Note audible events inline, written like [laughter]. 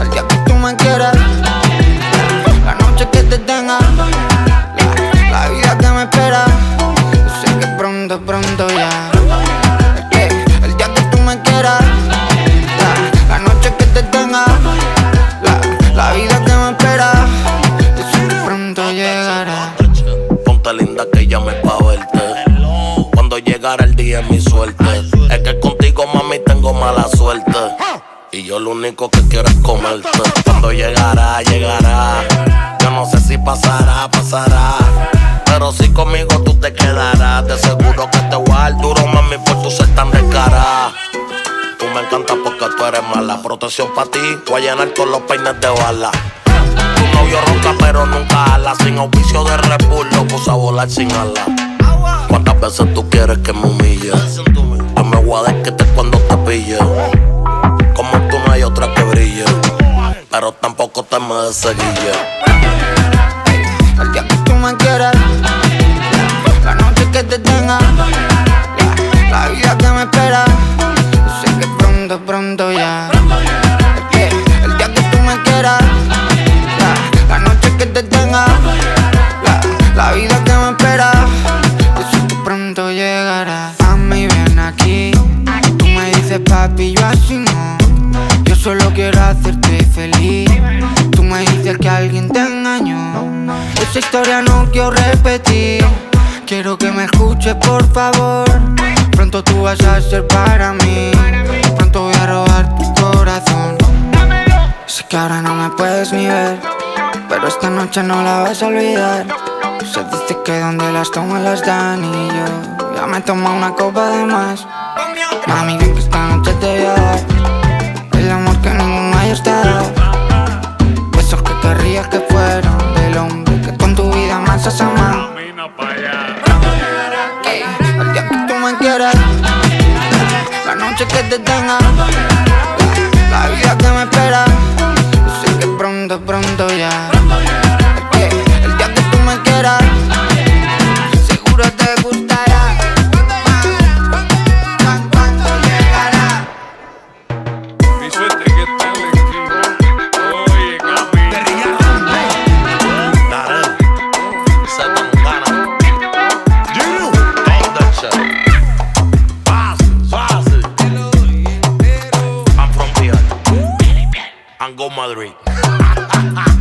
El día que tú me quieras, la noche que te tenga, la, vida que me espera. Yo sé que pronto, pronto ya. El día que tú me quieras, la, la noche que te tenga, la, la vida que me espera. El día es mi suerte. Es que contigo, mami, tengo mala suerte. Y yo lo único que quiero es comerte. Cuando llegará, llegará. Yo no sé si pasará, pasará. Pero si conmigo tú te quedarás. De seguro que te voy a dar duro, mami, por tu ser tan descarada. Tú me encantas porque tú eres mala. Protección para ti, voy a llenar con los peines de bala. Tu novio ronca pero nunca ala Sin auspicio de Red Bull lo puse a volar sin ala ¿Cuántas veces tú quieres que me humille? Yo me voy a desquitar cuando te pille Como tú no hay otra que brille Pero tampoco te me deseguille El día que tú me quieras, la noche que te tenga, la, vida que me espera. Yo sé que pronto, pronto ya. El día que tú me quieras, la, la noche que te tenga, la, la vida que me espera. Pronto llegará. Mami, ven aquí. Tú me dices papi, yo así no. Yo solo quiero hacerte feliz. Tú me dices que alguien te engañó. Esa historia no quiero repetir. Quiero que me escuches, por favor. Pronto tú vas a ser para mí. Pronto voy a robar tu corazón. Sé que ahora no me puedes ni ver. Pero esta noche no la vas a olvidar. Las toman las dan y yo ya me tomo una copa de más. Mami, ven que esta noche te voy a dar el amor que ninguno haya estado. Besos que querrías que fueron del hombre que con tu vida más has amado. El día que tú me quieras, la noche que te tenga, and go Madrid. [laughs]